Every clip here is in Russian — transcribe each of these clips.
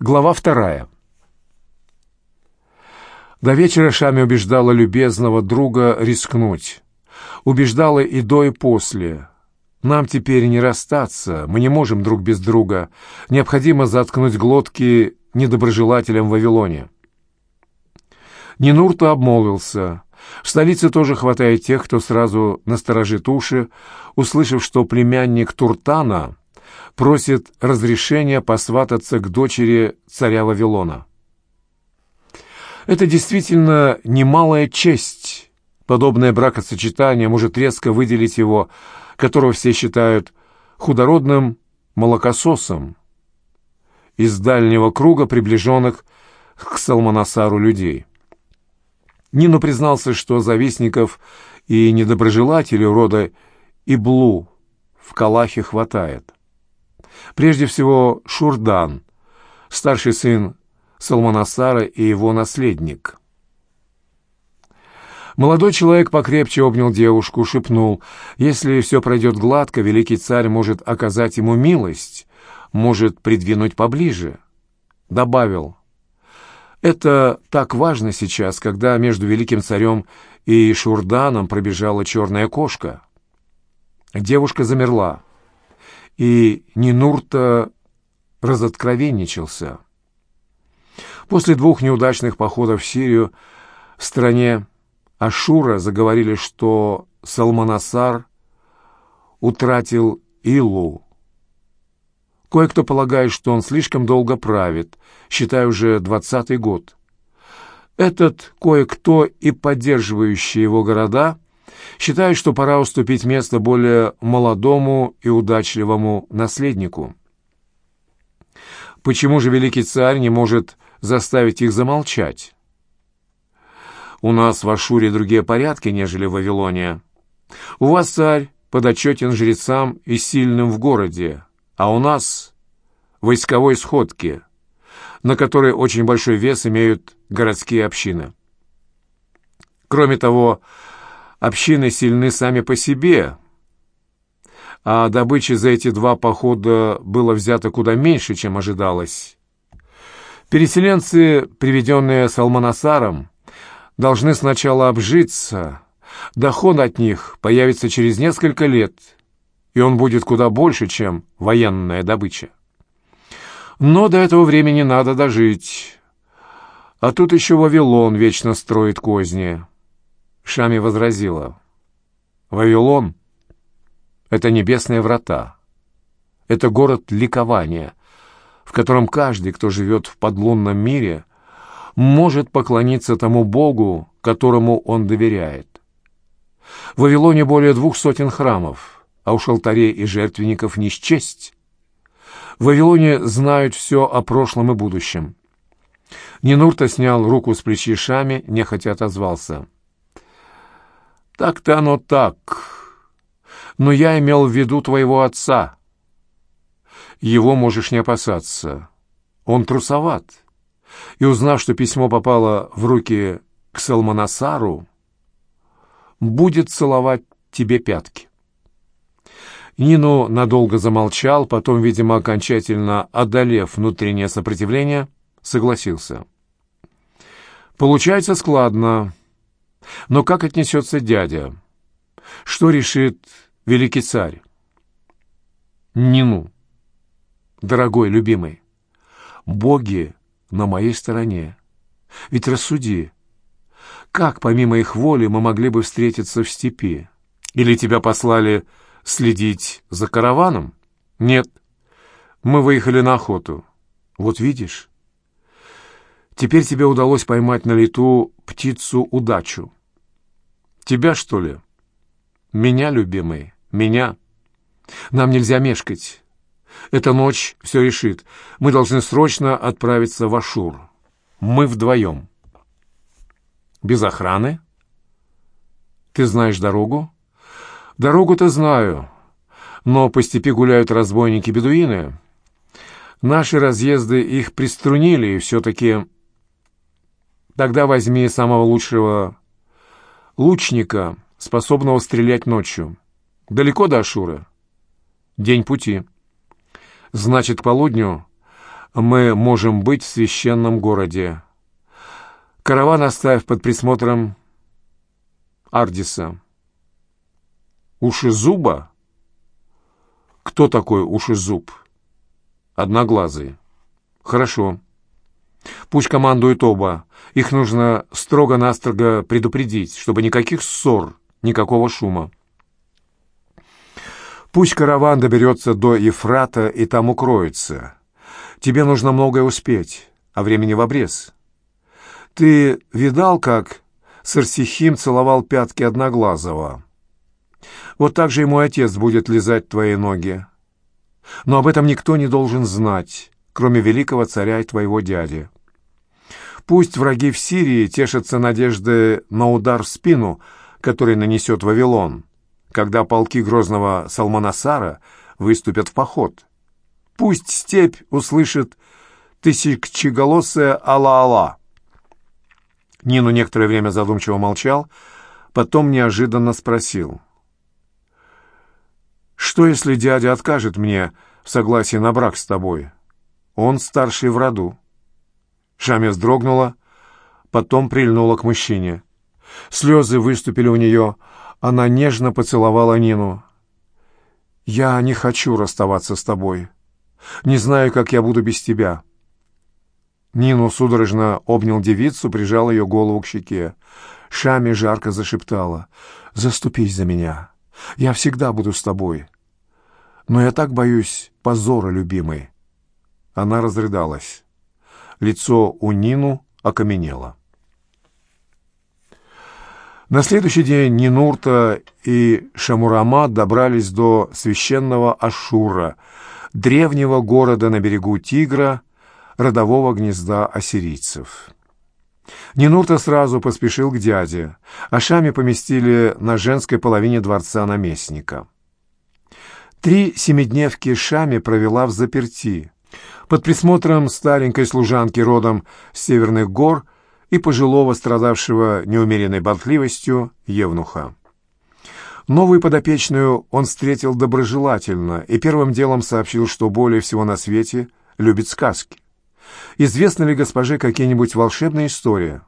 Глава вторая. До вечера Шами убеждала любезного друга рискнуть. Убеждала и до, и после. Нам теперь не расстаться, мы не можем друг без друга. Необходимо заткнуть глотки недоброжелателям в Вавилоне. Нинурта обмолвился. В столице тоже хватает тех, кто сразу насторожит уши, услышав, что племянник Туртана просит разрешения посвататься к дочери царя Вавилона. Это действительно немалая честь. Подобное бракосочетание может резко выделить его, которого все считают худородным молокососом, из дальнего круга приближенных к Салманасару людей. Нину признался, что завистников и недоброжелателей рода Иблу в Калахе хватает. Прежде всего Шурдан, старший сын Салманасара и его наследник. Молодой человек покрепче обнял девушку, шепнул, «Если все пройдет гладко, великий царь может оказать ему милость, может придвинуть поближе». Добавил, «Это так важно сейчас, когда между великим царем и Шурданом пробежала черная кошка». Девушка замерла, и Нинурта разоткровенничался. После двух неудачных походов в Сирию в стране Ашура заговорили, что Салманасар утратил Илу. Кое-кто полагает, что он слишком долго правит, считая уже двадцатый год. Этот кое-кто и поддерживающие его города считают, что пора уступить место более молодому и удачливому наследнику. Почему же великий царь не может заставить их замолчать. У нас в Ашуре другие порядки, нежели в Вавилоне. У вас царь подотчетен жрецам и сильным в городе, а у нас войсковой сходки, на которые очень большой вес имеют городские общины. Кроме того, общины сильны сами по себе, а добычи за эти два похода было взято куда меньше, чем ожидалось. Переселенцы, приведенные Салманасаром, должны сначала обжиться, доход от них появится через несколько лет, и он будет куда больше, чем военная добыча. Но до этого времени надо дожить. А тут еще Вавилон вечно строит козни. Шами возразила. Вавилон — это небесные врата. Это город ликования, в котором каждый, кто живет в подлунном мире, может поклониться тому Богу, которому он доверяет. В Вавилоне более двух сотен храмов, а уж алтарей и жертвенников не счесть. В Вавилоне знают все о прошлом и будущем. Нинурта снял руку с плечи Шами, нехотя отозвался. «Так-то оно так. Но я имел в виду твоего отца его можешь не опасаться. Он трусоват. И узнав, что письмо попало в руки к Салманасару, будет целовать тебе пятки. Нину надолго замолчал, потом, видимо, окончательно одолев внутреннее сопротивление, согласился. Получается складно. Но как отнесется дядя? Что решит великий царь? Нину дорогой, любимый, боги на моей стороне. Ведь рассуди, как помимо их воли мы могли бы встретиться в степи? Или тебя послали следить за караваном? Нет, мы выехали на охоту. Вот видишь, теперь тебе удалось поймать на лету птицу-удачу. Тебя, что ли? Меня, любимый, меня. Нам нельзя мешкать. Эта ночь все решит. Мы должны срочно отправиться в Ашур. Мы вдвоем. Без охраны? Ты знаешь дорогу? Дорогу-то знаю. Но по степи гуляют разбойники-бедуины. Наши разъезды их приструнили, и все-таки... Тогда возьми самого лучшего лучника, способного стрелять ночью. Далеко до Ашура? День пути. Значит, к полудню мы можем быть в священном городе. Караван оставив под присмотром Ардиса. Ушизуба? Кто такой Ушизуб? Одноглазый. Хорошо. Пусть командуют оба. Их нужно строго-настрого предупредить, чтобы никаких ссор, никакого шума. Пусть караван доберется до Ефрата и там укроется. Тебе нужно многое успеть, а времени в обрез. Ты видал, как Сарсихим целовал пятки Одноглазого? Вот так же и мой отец будет лизать твои ноги. Но об этом никто не должен знать, кроме великого царя и твоего дяди. Пусть враги в Сирии тешатся надежды на удар в спину, который нанесет Вавилон, когда полки грозного Салманасара выступят в поход. Пусть степь услышит тысячеголосое «Алла-Алла». Нину некоторое время задумчиво молчал, потом неожиданно спросил. «Что, если дядя откажет мне в согласии на брак с тобой? Он старший в роду». Шамя вздрогнула, потом прильнула к мужчине. Слезы выступили у нее, она нежно поцеловала Нину. «Я не хочу расставаться с тобой. Не знаю, как я буду без тебя». Нину судорожно обнял девицу, прижал ее голову к щеке. Шами жарко зашептала. «Заступись за меня. Я всегда буду с тобой. Но я так боюсь позора, любимый». Она разрыдалась. Лицо у Нину окаменело. На следующий день Нинурта и Шамурама добрались до священного Ашура, древнего города на берегу Тигра, родового гнезда ассирийцев. Нинурта сразу поспешил к дяде, а Шами поместили на женской половине дворца наместника. Три семидневки Шами провела в заперти, под присмотром старенькой служанки родом с северных гор – и пожилого, страдавшего неумеренной болтливостью, Евнуха. Новую подопечную он встретил доброжелательно и первым делом сообщил, что более всего на свете любит сказки. Известны ли госпоже какие-нибудь волшебные истории?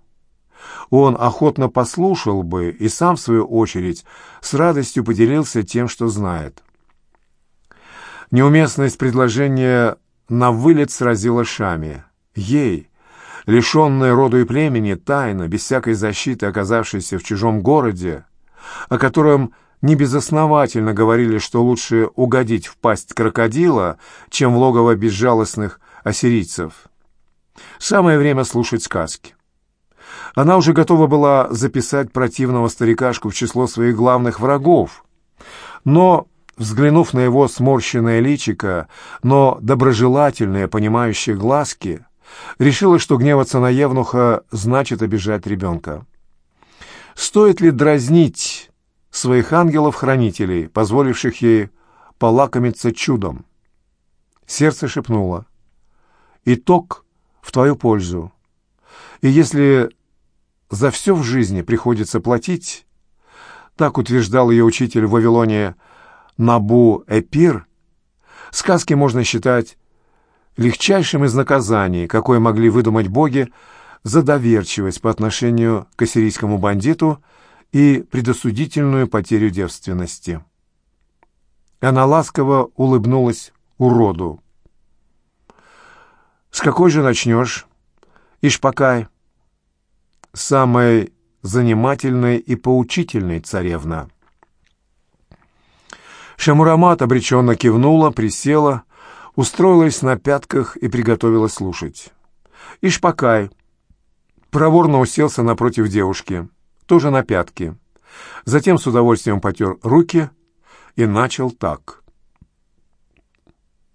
Он охотно послушал бы и сам, в свою очередь, с радостью поделился тем, что знает. Неуместность предложения на вылет сразила Шами. Ей, лишенная роду и племени, тайна, без всякой защиты, оказавшаяся в чужом городе, о котором небезосновательно говорили, что лучше угодить в пасть крокодила, чем в логово безжалостных ассирийцев. Самое время слушать сказки. Она уже готова была записать противного старикашку в число своих главных врагов, но, взглянув на его сморщенное личико, но доброжелательные, понимающие глазки, решила, что гневаться на Евнуха значит обижать ребенка. Стоит ли дразнить своих ангелов-хранителей, позволивших ей полакомиться чудом? Сердце шепнуло. Итог в твою пользу. И если за все в жизни приходится платить, так утверждал ее учитель в Вавилоне Набу Эпир, сказки можно считать легчайшим из наказаний, какое могли выдумать боги за доверчивость по отношению к ассирийскому бандиту и предосудительную потерю девственности. Она ласково улыбнулась уроду. «С какой же начнешь?» «Ишпакай». «Самой занимательной и поучительной царевна». Шамурамат обреченно кивнула, присела, устроилась на пятках и приготовилась слушать. Ишпакай проворно уселся напротив девушки, тоже на пятки. Затем с удовольствием потер руки и начал так.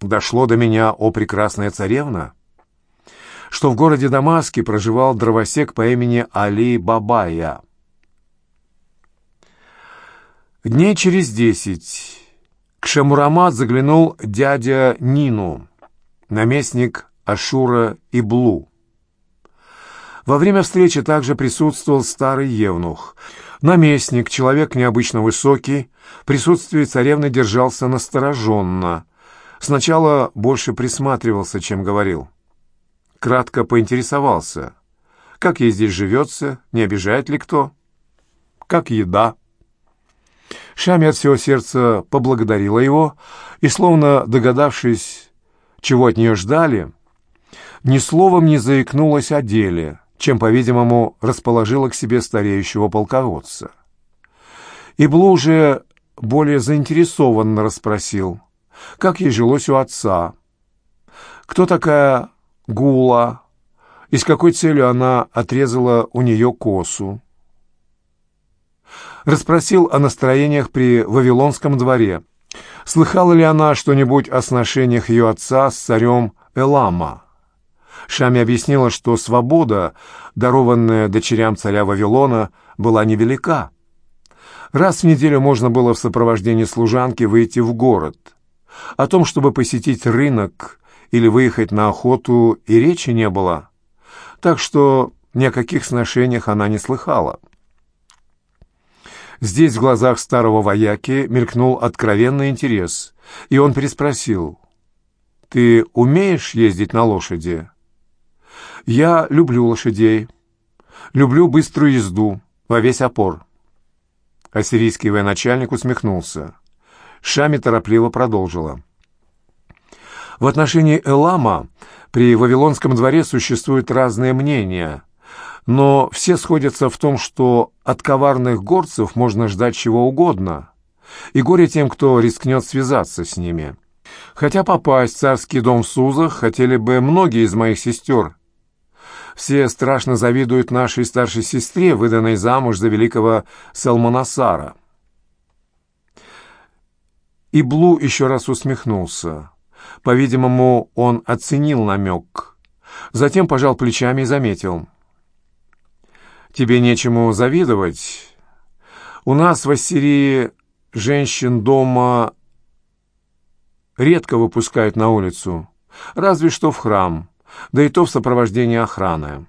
«Дошло до меня, о прекрасная царевна, что в городе Дамаске проживал дровосек по имени Али Бабая. Дней через десять к Шамурамат заглянул дядя Нину, наместник Ашура и Блу. Во время встречи также присутствовал старый евнух. Наместник, человек необычно высокий, в присутствии царевны держался настороженно. Сначала больше присматривался, чем говорил. кратко поинтересовался, как ей здесь живется, не обижает ли кто, как еда. Шами от всего сердца поблагодарила его и, словно догадавшись, чего от нее ждали, ни словом не заикнулась о деле, чем, по-видимому, расположила к себе стареющего полководца. И Блу уже более заинтересованно расспросил, как ей жилось у отца, кто такая Гула и с какой целью она отрезала у нее косу. Расспросил о настроениях при Вавилонском дворе. Слыхала ли она что-нибудь о сношениях ее отца с царем Элама? Шами объяснила, что свобода, дарованная дочерям царя Вавилона, была невелика. Раз в неделю можно было в сопровождении служанки выйти в город. О том, чтобы посетить рынок или выехать на охоту, и речи не было. Так что ни о каких сношениях она не слыхала. Здесь в глазах старого вояки мелькнул откровенный интерес, и он переспросил. «Ты умеешь ездить на лошади?» «Я люблю лошадей. Люблю быструю езду, во весь опор». Ассирийский военачальник усмехнулся. Шами торопливо продолжила. В отношении Элама при Вавилонском дворе существуют разные мнения, но все сходятся в том, что от коварных горцев можно ждать чего угодно, и горе тем, кто рискнет связаться с ними. Хотя попасть в царский дом в Сузах хотели бы многие из моих сестер. Все страшно завидуют нашей старшей сестре, выданной замуж за великого Салманасара. И Блу еще раз усмехнулся. По-видимому, он оценил намек. Затем пожал плечами и заметил. «Тебе нечему завидовать. У нас в Ассирии женщин дома редко выпускают на улицу, разве что в храм, да и то в сопровождении охраны.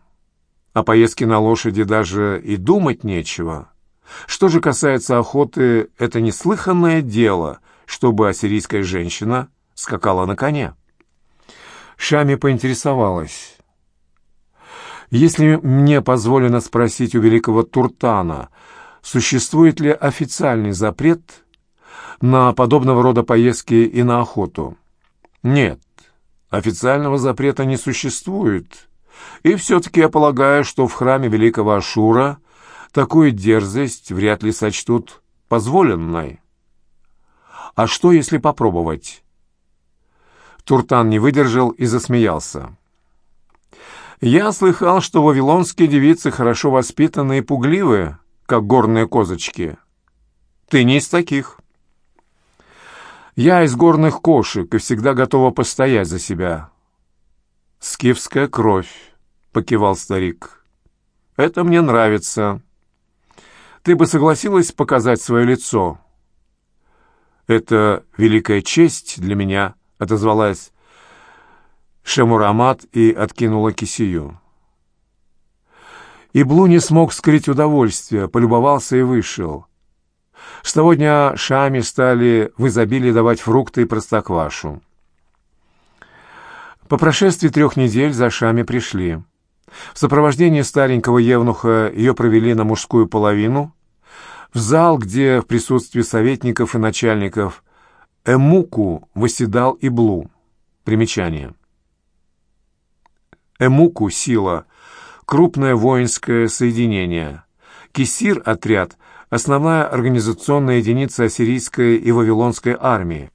О поездке на лошади даже и думать нечего. Что же касается охоты, это неслыханное дело, чтобы ассирийская женщина скакала на коне. Шами поинтересовалась. «Если мне позволено спросить у великого Туртана, существует ли официальный запрет на подобного рода поездки и на охоту?» «Нет, официального запрета не существует. И все-таки я полагаю, что в храме великого Ашура такую дерзость вряд ли сочтут позволенной. А что, если попробовать?» Туртан не выдержал и засмеялся. «Я слыхал, что вавилонские девицы хорошо воспитаны и пугливы, как горные козочки. Ты не из таких». «Я из горных кошек и всегда готова постоять за себя». «Скифская кровь», — покивал старик. «Это мне нравится. Ты бы согласилась показать свое лицо?» «Это великая честь для меня», — отозвалась Шемурамат и откинула кисию. Иблу не смог скрыть удовольствие, полюбовался и вышел. С того дня Шами стали в изобилии давать фрукты и простоквашу. По прошествии трех недель за Шами пришли. В сопровождении старенького евнуха ее провели на мужскую половину, в зал, где в присутствии советников и начальников Эмуку восседал Иблу. Примечание. Эмуку – сила, крупное воинское соединение. Кисир – отряд, основная организационная единица ассирийской и вавилонской армии.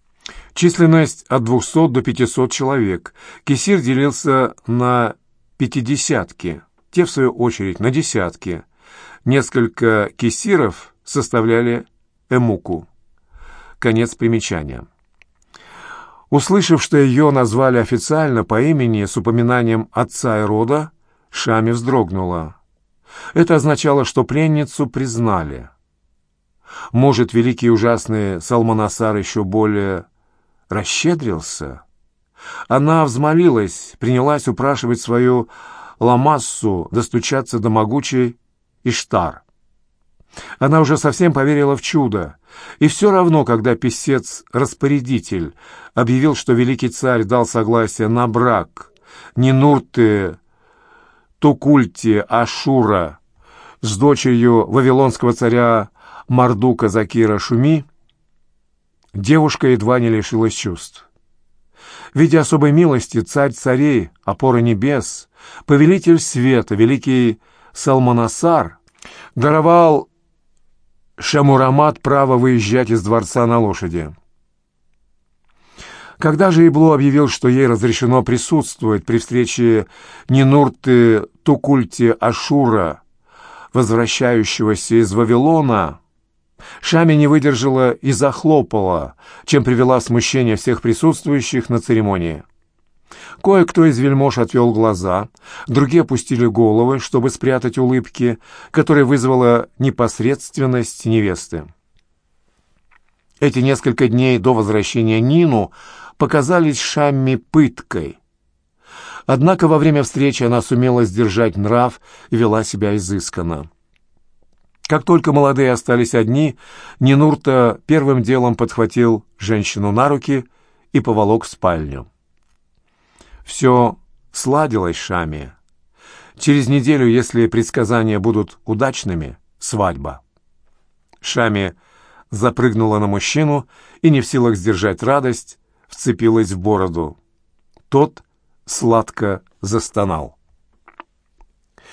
Численность от 200 до 500 человек. Кисир делился на пятидесятки, те, в свою очередь, на десятки. Несколько кисиров составляли эмуку. Конец примечания. Услышав, что ее назвали официально по имени с упоминанием отца и рода, Шами вздрогнула. Это означало, что пленницу признали. Может, великий и ужасный Салманасар еще более расщедрился? Она взмолилась, принялась упрашивать свою Ламассу достучаться до могучей Иштар. Она уже совсем поверила в чудо, и все равно, когда писец-распорядитель объявил, что великий царь дал согласие на брак Нинурты Тукульти Ашура с дочерью вавилонского царя Мардука Закира Шуми, девушка едва не лишилась чувств. В виде особой милости царь царей, опора небес, повелитель света, великий Салманасар, даровал Шамурамат право выезжать из дворца на лошади. Когда же Иблу объявил, что ей разрешено присутствовать при встрече Нинурты Тукульти Ашура, возвращающегося из Вавилона, Шами не выдержала и захлопала, чем привела в смущение всех присутствующих на церемонии. Кое-кто из вельмож отвел глаза, другие опустили головы, чтобы спрятать улыбки, которые вызвала непосредственность невесты. Эти несколько дней до возвращения Нину показались Шамми пыткой. Однако во время встречи она сумела сдержать нрав и вела себя изысканно. Как только молодые остались одни, Нинурта первым делом подхватил женщину на руки и поволок в спальню. Все сладилось Шаме. Через неделю, если предсказания будут удачными, свадьба. Шами запрыгнула на мужчину и, не в силах сдержать радость, вцепилась в бороду. Тот сладко застонал.